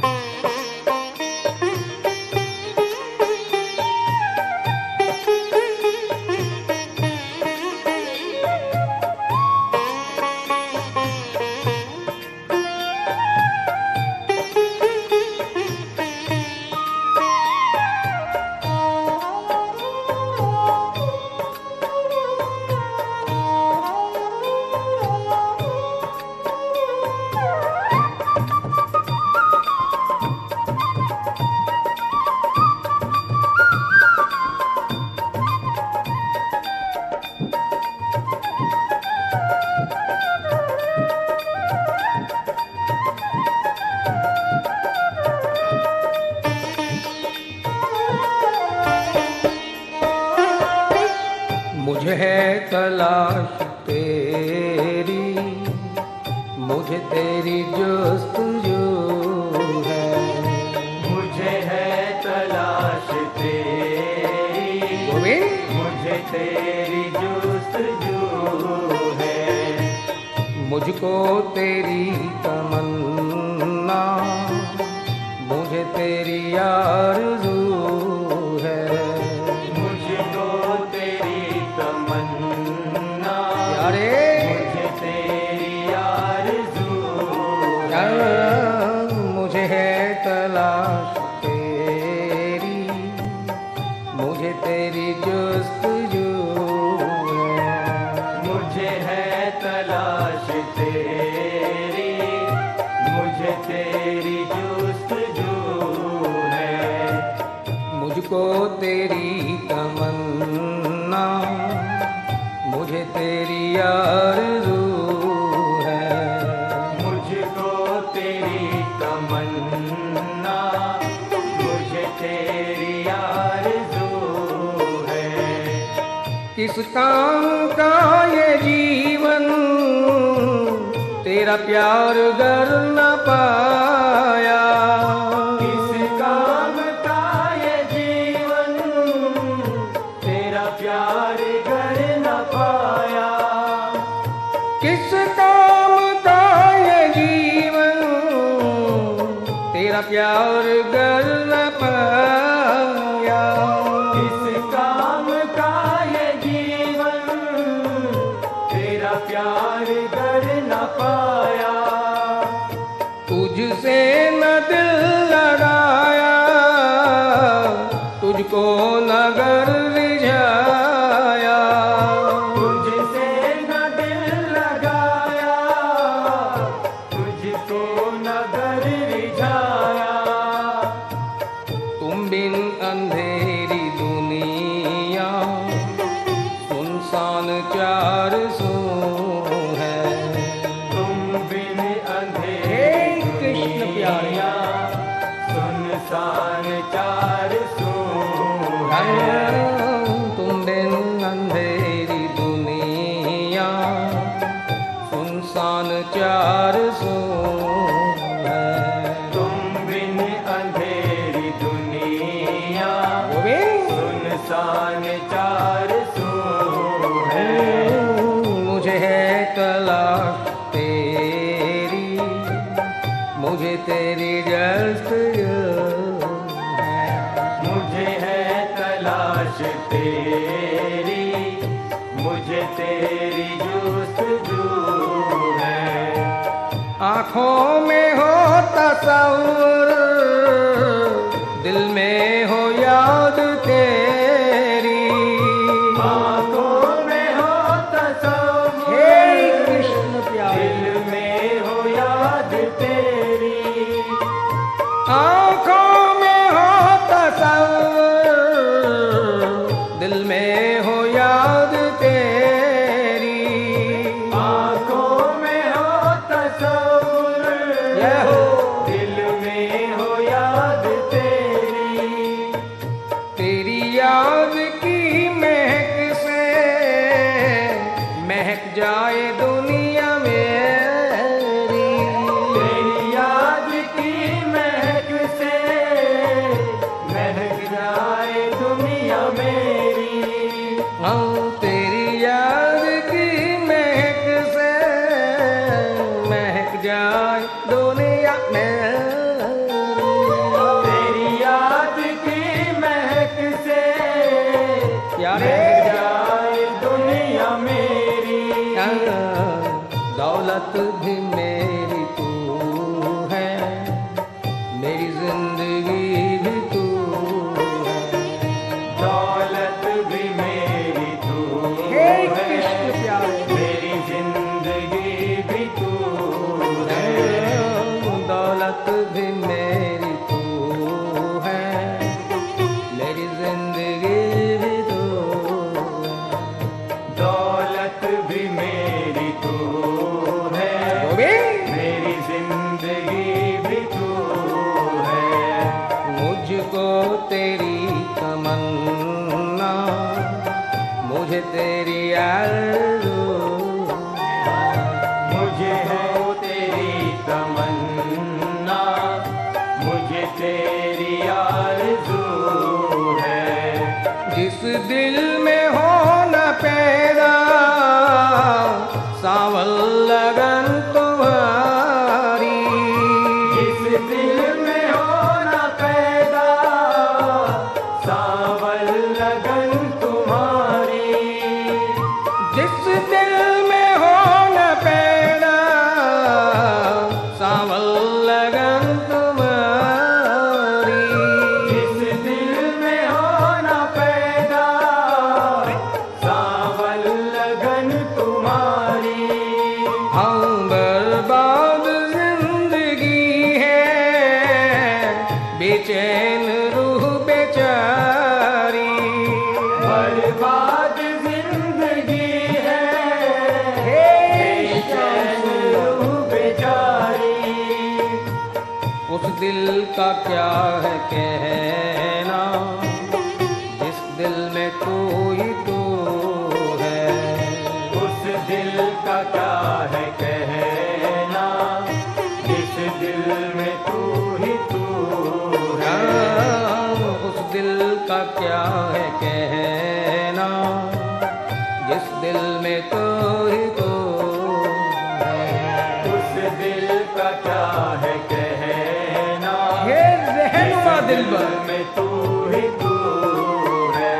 Música मुझे तेरी जो है। मुझे है तलाश तेरी। मुझे तेरी जोस्त जो है। मुझको तेरी तमन्ना मुझे तेरी आरज़ू मुझे तेरी यार है। मुझको तो तेरी मुझे तेरी है। किस काम का ये जीवन तेरा प्यार गर न पा नगर विजय। तेरी मुझे तेरी जूस्तजू है। आँखों में हो तस्वूर कहना जिस दिल में तो ही। तो उस दिल का क्या है कहना ये रहनुमा दिल में तू ही तू है।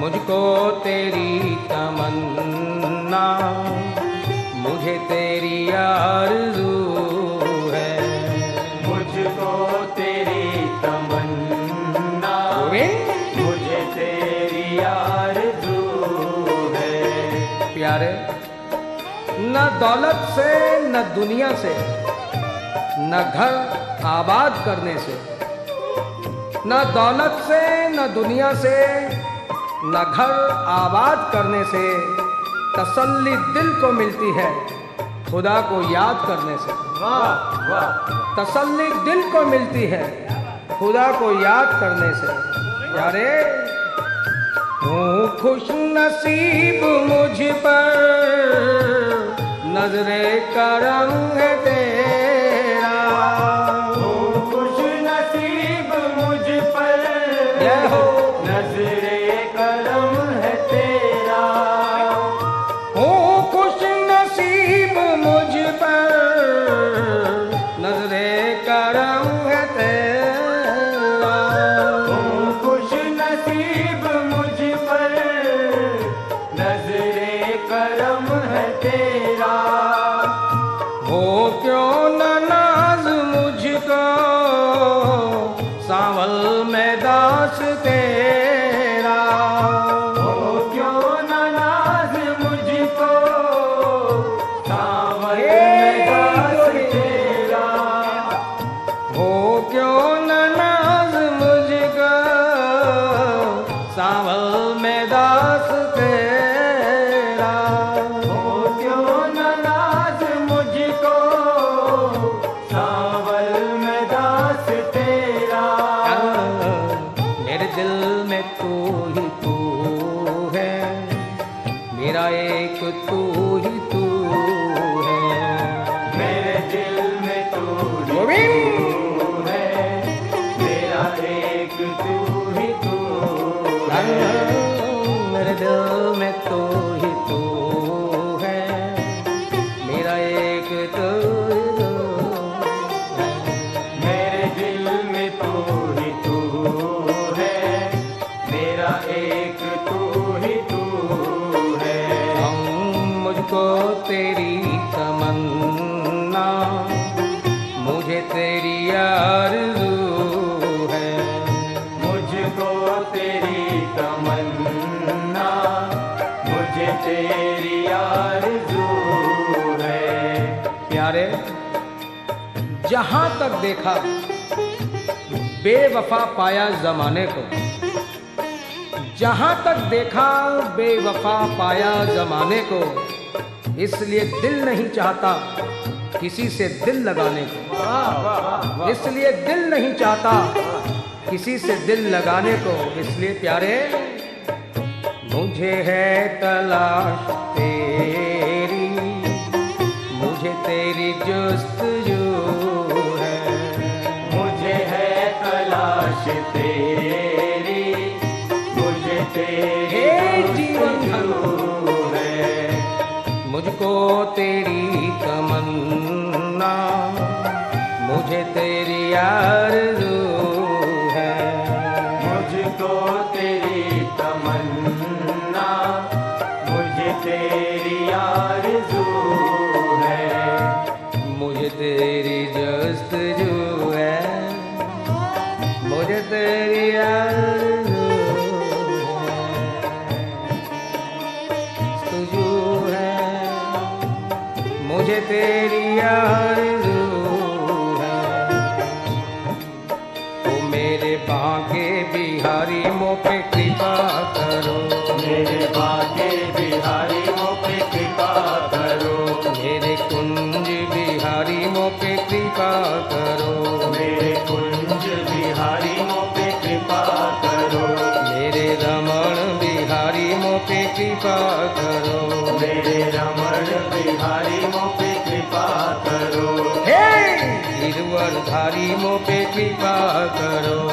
मुझको तेरी तमन्ना मुझे तेरी आरज़ू ना दौलत से न दुनिया से न घर आबाद करने से न दौलत से न दुनिया से न घर आबाद करने से तसल्ली दिल को मिलती है खुदा को याद करने से। वाह तसल्ली दिल को मिलती है खुदा को याद करने से। अरे हूँ खुश नसीब मुझ पर। नजरे करम तेरा। खुश नसीब मुझ पर। हो नजरे मुझे तेरी है। प्यारे, जहाँ तक देखा, बेवफा पाया जमाने को। जहाँ तक देखा, बेवफा पाया जमाने को। इसलिए दिल नहीं चाहता किसी से दिल लगाने को। इसलिए दिल नहीं चाहता किसी से दिल लगाने को। इसलिए प्यारे मुझे है तलाश तेरी मुझे तेरी जुस्त जो है। मुझे है तलाश तेरी मुझे तेरे जीवन है। मुझको तेरी तमन्ना मुझे तेरी यार है। मुझको तेरी तमन्ना। कृपा करो।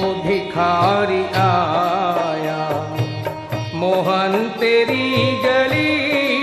भिखारि आया। मोहन तेरी गली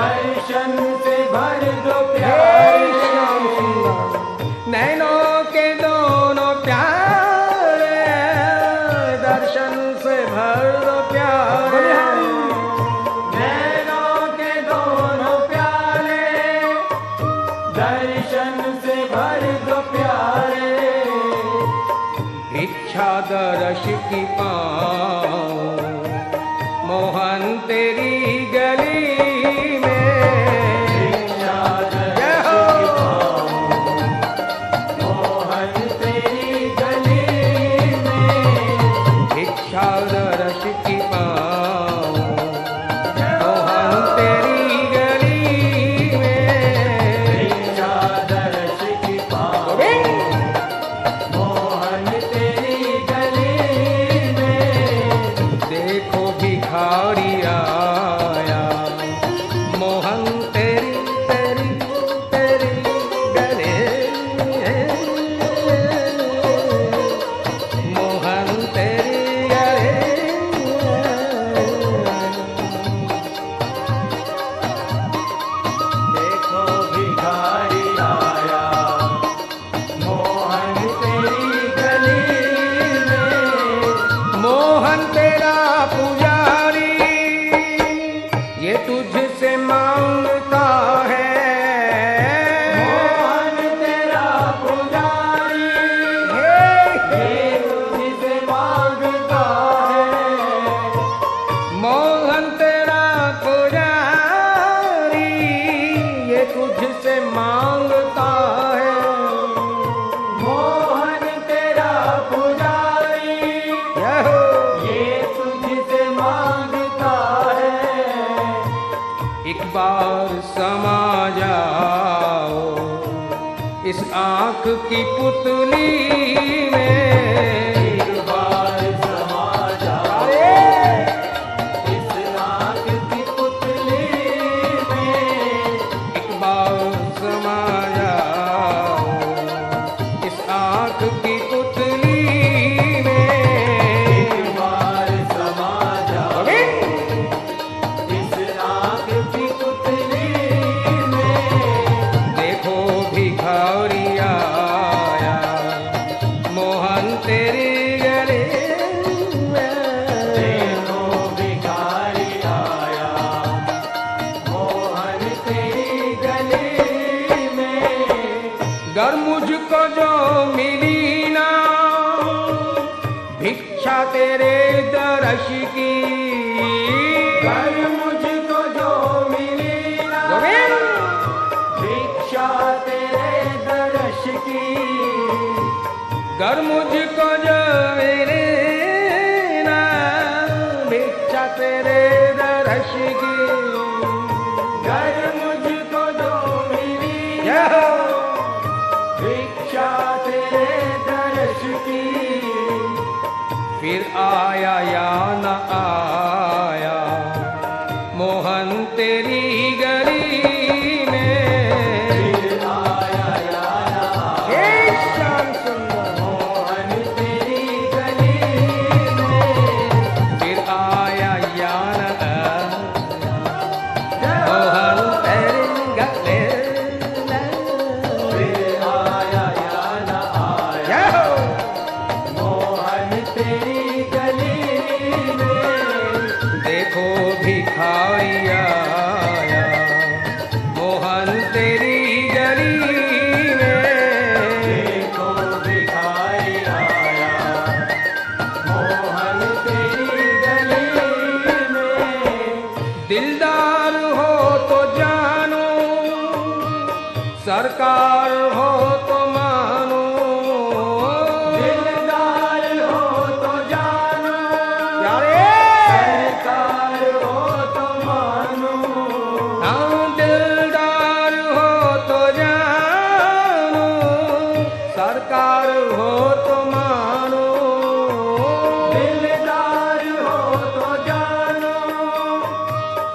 दर्शन से भर दो प्यार। नैनो या की पुतली। জমিরি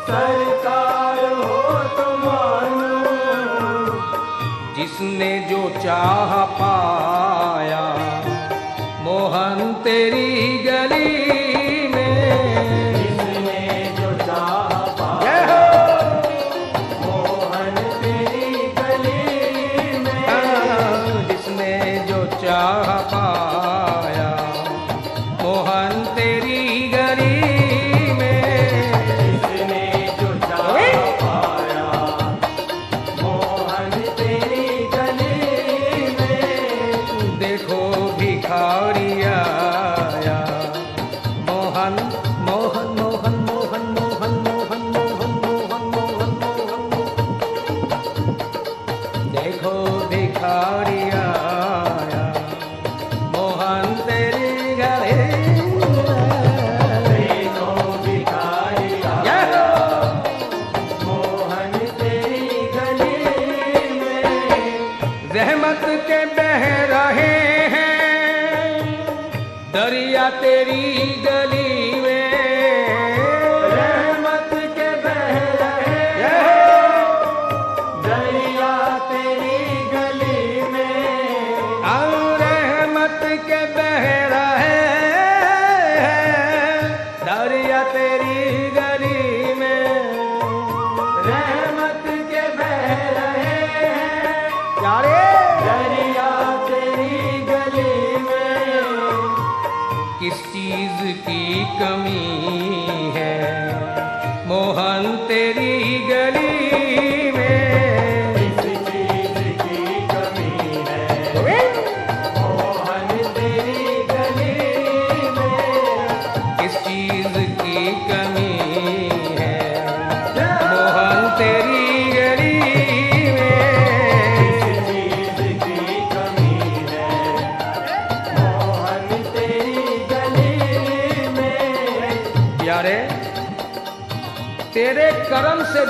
सरकार हो तो मानो जिसने जो चाह पाया मोहन तेरी गली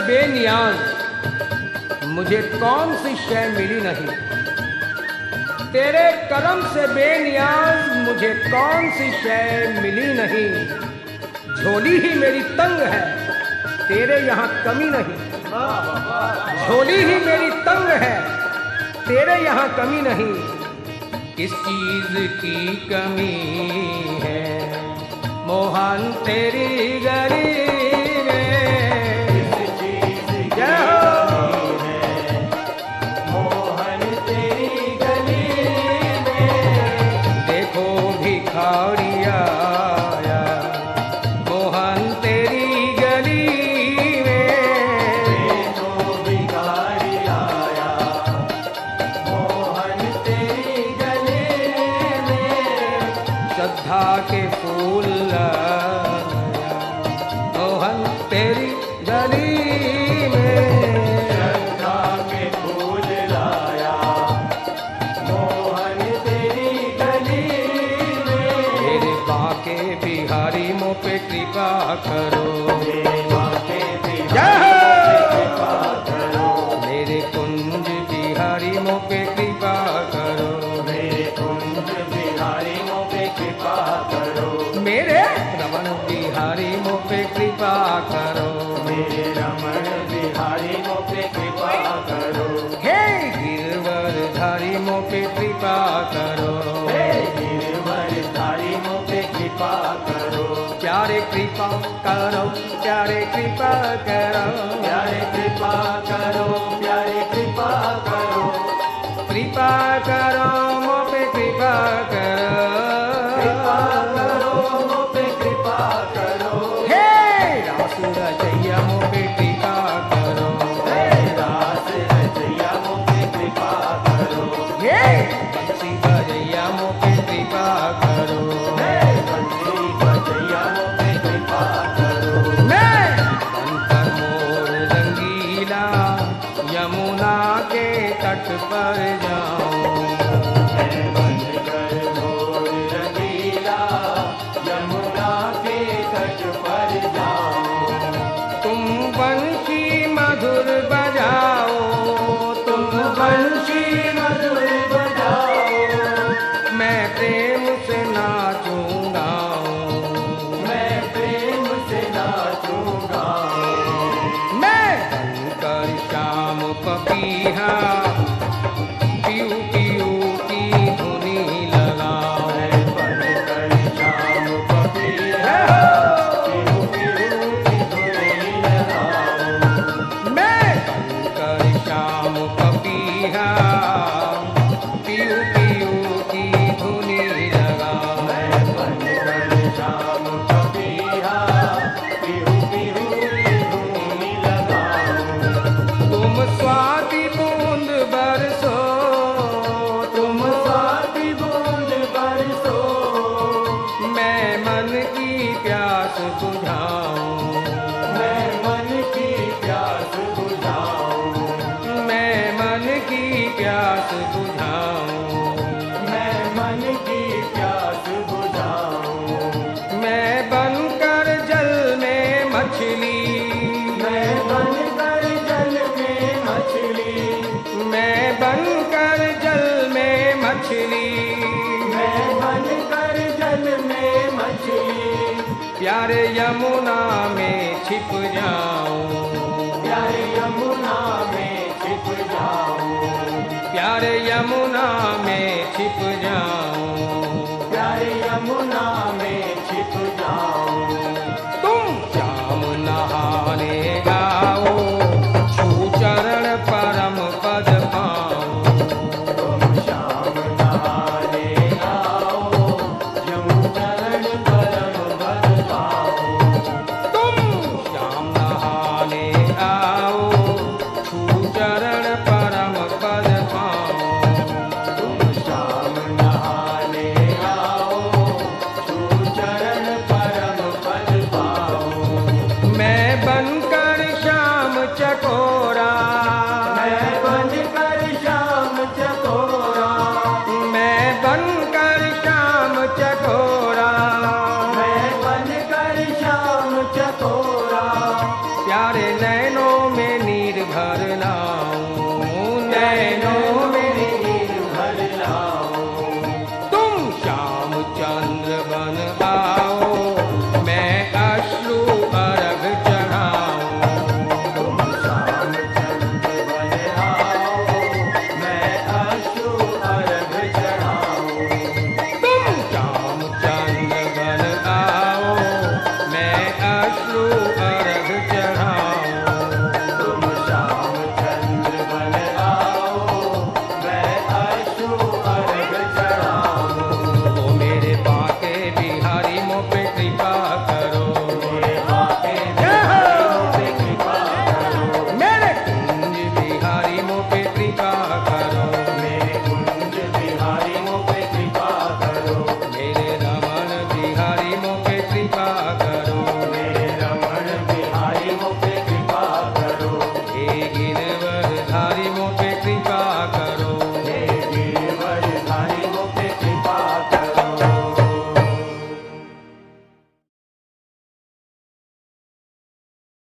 बेनियाज मुझे कौन सी शय मिली नहीं? तेरे कलम से बेनियाज मुझे कौन सी शय मिली नहीं? झोली ही मेरी तंग है, तेरे यहाँ कमी नहीं। झोली ही मेरी तंग है, तेरे यहाँ कमी नहीं। किस चीज़ की कमी है? मोहन तेरी गरीब प्यारे कृपा करो। प्यारे कृपा मन की प्यास बुझाऊं। छिप जाऊँ। प्यारे यमुना में छिप जाऊँ। प्यारे यमुना में छिप जाऊँ।